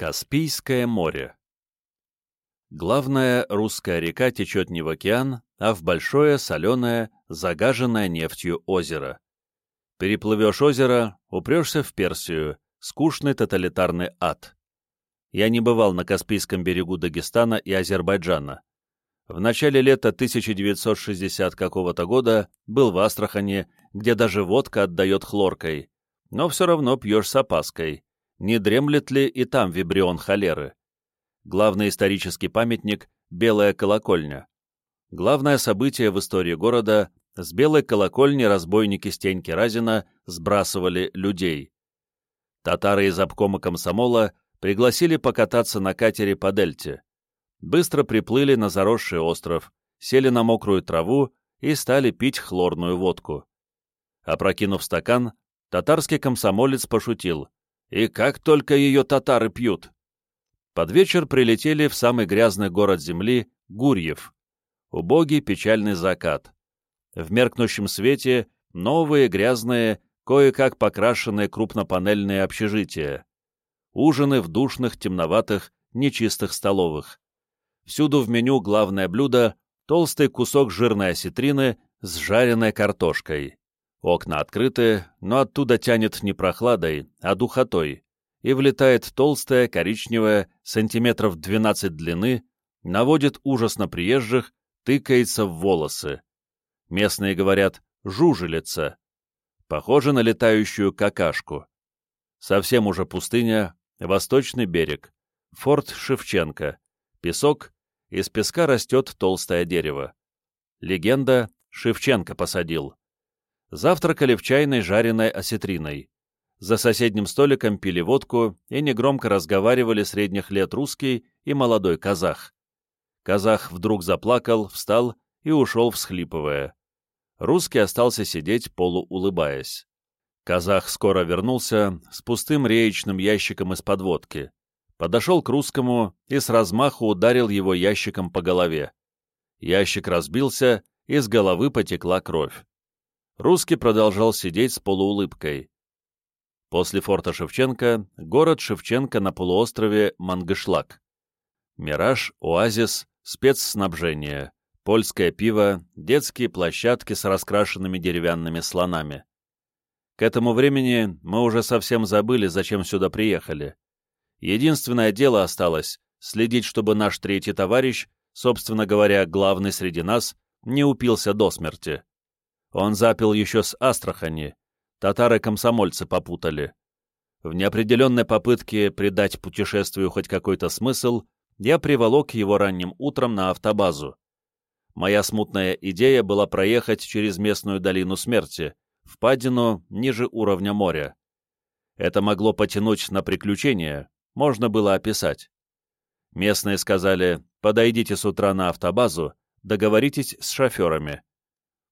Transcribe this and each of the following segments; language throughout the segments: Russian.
Каспийское море Главная русская река течет не в океан, а в большое, соленое, загаженное нефтью озеро. Переплывешь озеро, упрешься в Персию, скучный тоталитарный ад. Я не бывал на Каспийском берегу Дагестана и Азербайджана. В начале лета 1960 какого-то года был в Астрахани, где даже водка отдает хлоркой, но все равно пьешь с опаской. Не дремлет ли и там вибрион холеры? Главный исторический памятник — Белая колокольня. Главное событие в истории города — с Белой колокольни разбойники Стеньки Разина сбрасывали людей. Татары из обкома комсомола пригласили покататься на катере по дельте. Быстро приплыли на заросший остров, сели на мокрую траву и стали пить хлорную водку. Опрокинув стакан, татарский комсомолец пошутил. «И как только ее татары пьют!» Под вечер прилетели в самый грязный город земли — Гурьев. Убогий печальный закат. В меркнущем свете новые грязные, кое-как покрашенные крупнопанельные общежития. Ужины в душных, темноватых, нечистых столовых. Всюду в меню главное блюдо — толстый кусок жирной осетрины с жареной картошкой. Окна открыты, но оттуда тянет не прохладой, а духотой и влетает толстая, коричневая, сантиметров 12 длины, наводит ужас на приезжих, тыкается в волосы. Местные говорят «жужелица». Похоже на летающую какашку. Совсем уже пустыня, восточный берег, форт Шевченко, песок, из песка растет толстое дерево. Легенда Шевченко посадил. Завтракали в чайной жареной осетриной. За соседним столиком пили водку и негромко разговаривали средних лет русский и молодой казах. Казах вдруг заплакал, встал и ушел, всхлипывая. Русский остался сидеть, полуулыбаясь. Казах скоро вернулся с пустым реечным ящиком из-под водки. Подошел к русскому и с размаху ударил его ящиком по голове. Ящик разбился, и с головы потекла кровь. Русский продолжал сидеть с полуулыбкой. После форта Шевченко — город Шевченко на полуострове Мангышлак. Мираж, оазис, спецснабжение, польское пиво, детские площадки с раскрашенными деревянными слонами. К этому времени мы уже совсем забыли, зачем сюда приехали. Единственное дело осталось — следить, чтобы наш третий товарищ, собственно говоря, главный среди нас, не упился до смерти. Он запил еще с Астрахани, татары-комсомольцы попутали. В неопределенной попытке придать путешествию хоть какой-то смысл, я приволок его ранним утром на автобазу. Моя смутная идея была проехать через местную долину смерти, впадину ниже уровня моря. Это могло потянуть на приключения, можно было описать. Местные сказали, подойдите с утра на автобазу, договоритесь с шоферами.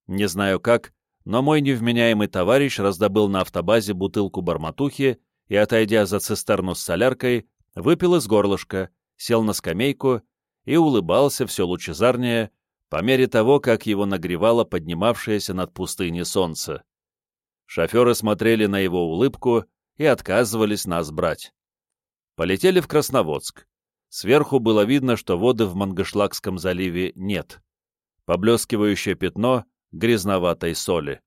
Не знаю как, но мой невменяемый товарищ раздобыл на автобазе бутылку барматухи и, отойдя за цистерну с соляркой, выпил из горлышка, сел на скамейку и улыбался все лучезарнее по мере того, как его нагревало поднимавшееся над пустыней солнце. Шоферы смотрели на его улыбку и отказывались нас брать. Полетели в Красноводск. Сверху было видно, что воды в Мангышлакском заливе нет. Поблескивающее пятно грязноватой соли.